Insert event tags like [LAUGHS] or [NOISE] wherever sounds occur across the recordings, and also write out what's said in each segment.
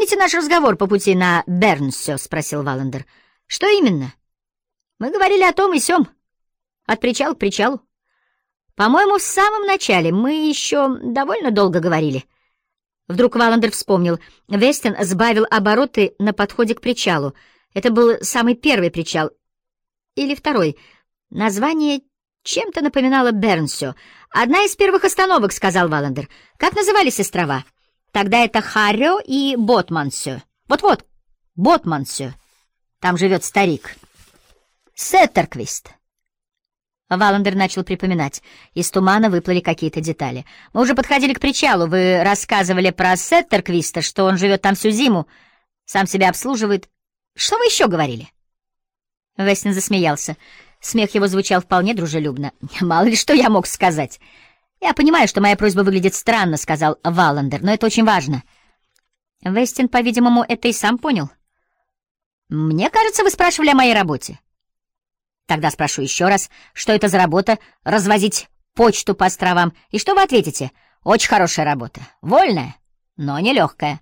помните наш разговор по пути на Бернсё?» — спросил Валандер. «Что именно?» «Мы говорили о том и сём. От причала к причалу. По-моему, в самом начале мы еще довольно долго говорили». Вдруг Валандер вспомнил. Вестин сбавил обороты на подходе к причалу. Это был самый первый причал. Или второй. Название чем-то напоминало Бернсё. «Одна из первых остановок», — сказал Валандер. «Как назывались острова?» «Тогда это Харрио и Ботмансё. Вот-вот, Ботмансё. Там живет старик. Сеттерквист». Валандер начал припоминать. Из тумана выплыли какие-то детали. «Мы уже подходили к причалу. Вы рассказывали про Сеттерквиста, что он живет там всю зиму, сам себя обслуживает. Что вы еще говорили?» Вестин засмеялся. Смех его звучал вполне дружелюбно. [LAUGHS] «Мало ли что я мог сказать. Я понимаю, что моя просьба выглядит странно», — сказал Валандер, — «но это очень важно». Вестин, по-видимому, это и сам понял. «Мне кажется, вы спрашивали о моей работе». Тогда спрошу еще раз, что это за работа — развозить почту по островам, и что вы ответите? Очень хорошая работа. Вольная, но нелегкая.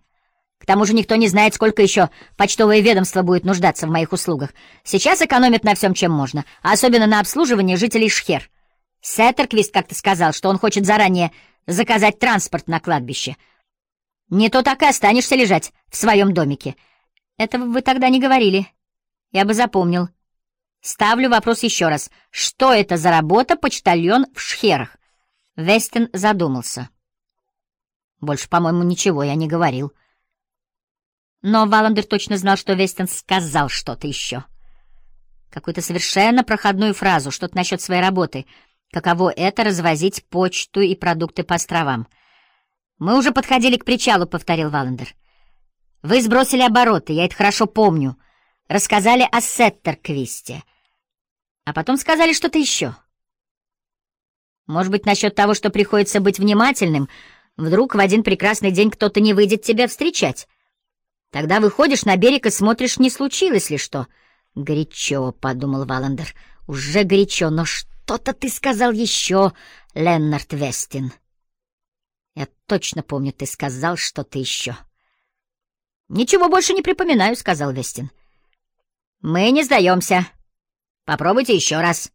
К тому же никто не знает, сколько еще почтовое ведомство будет нуждаться в моих услугах. Сейчас экономят на всем, чем можно, а особенно на обслуживании жителей Шхер. Сеттерквист как-то сказал, что он хочет заранее заказать транспорт на кладбище. Не то так и останешься лежать в своем домике. Этого вы тогда не говорили. Я бы запомнил. Ставлю вопрос еще раз. Что это за работа почтальон в шхерах? Вестин задумался. Больше, по-моему, ничего я не говорил. Но Валандер точно знал, что Вестин сказал что-то еще. Какую-то совершенно проходную фразу, что-то насчет своей работы. Каково это — развозить почту и продукты по островам. «Мы уже подходили к причалу», — повторил Валандер. «Вы сбросили обороты, я это хорошо помню» рассказали о Сеттерквисте, а потом сказали что-то еще. Может быть, насчет того, что приходится быть внимательным, вдруг в один прекрасный день кто-то не выйдет тебя встречать. Тогда выходишь на берег и смотришь, не случилось ли что. «Горячо», — подумал Валандер, — «уже горячо, но что-то ты сказал еще, Леннард Вестин». «Я точно помню, ты сказал что-то еще». «Ничего больше не припоминаю», — сказал Вестин. «Мы не сдаемся. Попробуйте еще раз».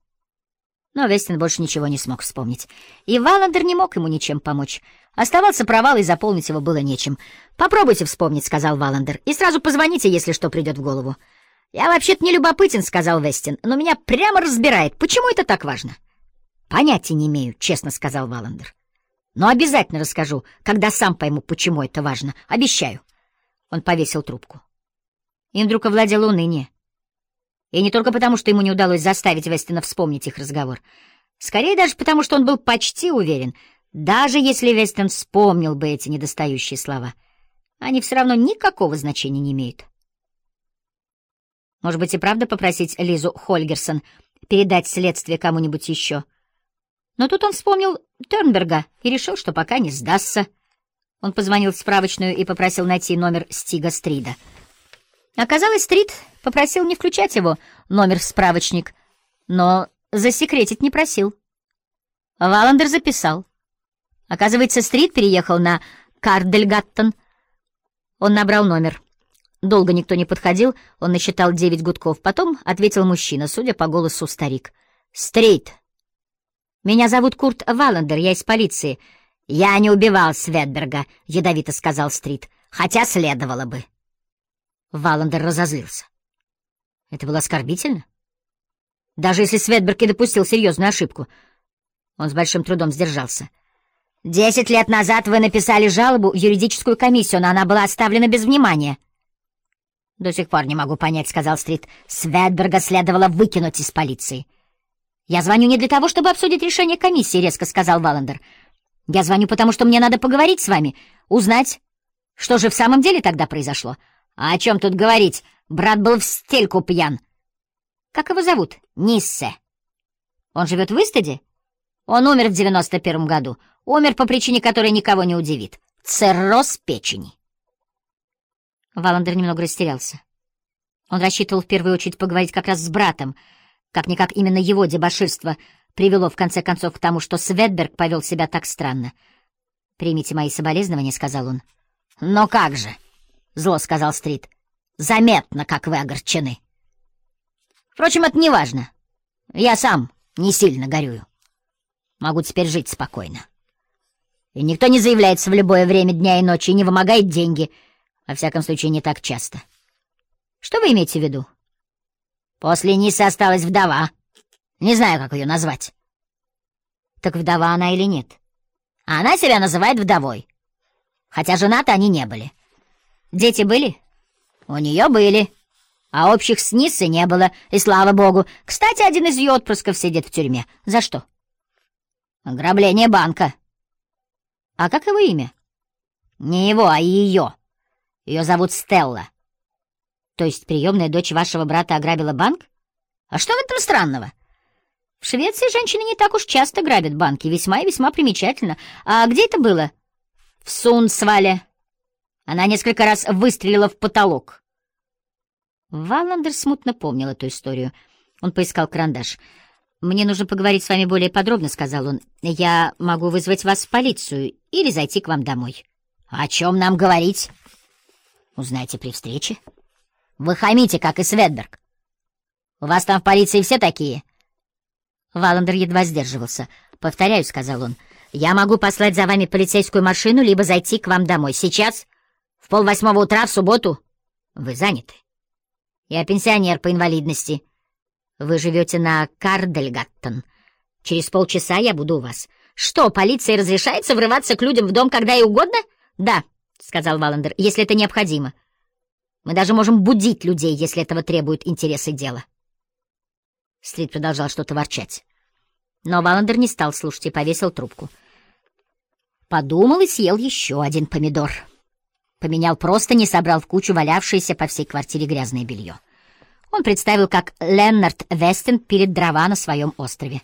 Но Вестин больше ничего не смог вспомнить. И Валандер не мог ему ничем помочь. Оставался провал, и заполнить его было нечем. «Попробуйте вспомнить», — сказал Валандер, — «и сразу позвоните, если что придет в голову». «Я вообще-то не любопытен», — сказал Вестин, — «но меня прямо разбирает. Почему это так важно?» «Понятия не имею», — честно сказал Валандер. «Но обязательно расскажу, когда сам пойму, почему это важно. Обещаю». Он повесил трубку. Им вдруг овладело уныние. И не только потому, что ему не удалось заставить Вестина вспомнить их разговор. Скорее даже потому, что он был почти уверен, даже если Вестин вспомнил бы эти недостающие слова, они все равно никакого значения не имеют. Может быть, и правда попросить Лизу Хольгерсон передать следствие кому-нибудь еще. Но тут он вспомнил Тернберга и решил, что пока не сдастся. Он позвонил в справочную и попросил найти номер Стига Стрида. Оказалось, Стрит попросил не включать его номер в справочник, но засекретить не просил. Валандер записал. Оказывается, Стрит переехал на Кардельгаттон. Он набрал номер. Долго никто не подходил, он насчитал девять гудков. Потом ответил мужчина, судя по голосу старик. «Стрит. Меня зовут Курт Валандер, я из полиции. Я не убивал Светберга», — ядовито сказал Стрит, — «хотя следовало бы». Валандер разозлился. Это было оскорбительно. Даже если Светберг и допустил серьезную ошибку, он с большим трудом сдержался. «Десять лет назад вы написали жалобу в юридическую комиссию, но она была оставлена без внимания». «До сих пор не могу понять», — сказал Стрит. «Светберга следовало выкинуть из полиции». «Я звоню не для того, чтобы обсудить решение комиссии», — резко сказал Валандер. «Я звоню, потому что мне надо поговорить с вами, узнать, что же в самом деле тогда произошло». «А о чем тут говорить? Брат был в стельку пьян». «Как его зовут?» «Ниссе». «Он живет в Истаде?» «Он умер в девяносто первом году. Умер по причине, которая никого не удивит. Цирроз печени». Валандер немного растерялся. Он рассчитывал в первую очередь поговорить как раз с братом. Как-никак именно его дебоширство привело в конце концов к тому, что Светберг повел себя так странно. «Примите мои соболезнования», — сказал он. «Но как же?» — зло сказал Стрит. «Заметно, как вы огорчены. Впрочем, это не важно. Я сам не сильно горюю. Могу теперь жить спокойно. И никто не заявляется в любое время дня и ночи и не вымогает деньги. Во всяком случае, не так часто. Что вы имеете в виду? После Нисы осталась вдова. Не знаю, как ее назвать. Так вдова она или нет? А она себя называет вдовой. Хотя женаты они не были. Дети были? У нее были. А общих с Ниссой не было, и слава богу. Кстати, один из ее отпрысков сидит в тюрьме. За что? Ограбление банка. А как его имя? Не его, а ее. Ее зовут Стелла. То есть приемная дочь вашего брата ограбила банк? А что в этом странного? В Швеции женщины не так уж часто грабят банки, весьма и весьма примечательно. А где это было? В Сунсвале. Она несколько раз выстрелила в потолок. Валандер смутно помнил эту историю. Он поискал карандаш. «Мне нужно поговорить с вами более подробно», — сказал он. «Я могу вызвать вас в полицию или зайти к вам домой». «О чем нам говорить?» «Узнаете при встрече». «Вы хамите, как и Светберг. У вас там в полиции все такие?» Валандер едва сдерживался. «Повторяю», — сказал он, — «я могу послать за вами полицейскую машину, либо зайти к вам домой. Сейчас, в полвосьмого утра, в субботу, вы заняты. Я пенсионер по инвалидности». Вы живете на Кардельгаттон. Через полчаса я буду у вас. Что, полиции разрешается врываться к людям в дом когда и угодно? Да, сказал Валандер, если это необходимо. Мы даже можем будить людей, если этого требуют интересы дела. Стрит продолжал что-то ворчать. Но Валандер не стал слушать и повесил трубку. Подумал и съел еще один помидор. Поменял просто, не собрал в кучу валявшееся по всей квартире грязное белье. Он представил, как Леннард Вестен пилит дрова на своем острове.